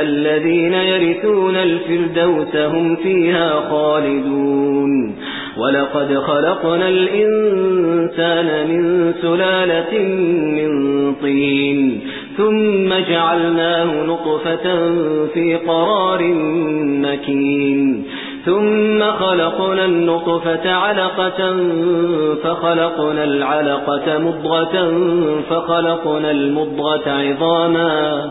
الذين يرثون الفردوس هم فيها خالدون. ولقد خلقنا الإنسان من سلالة من طين ثم جعلناه نطفة في قرار مكين. ثم خلقنا النطفة علقة فخلقنا العلقة مضغة فخلقنا المضغة عظاما.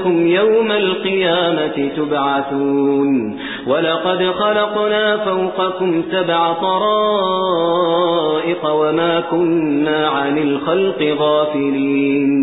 إنكم يوم القيامة تبعثون. ولقد خلقنا فوقكم سبع طرائق وما كنا عن الخلق غافلين.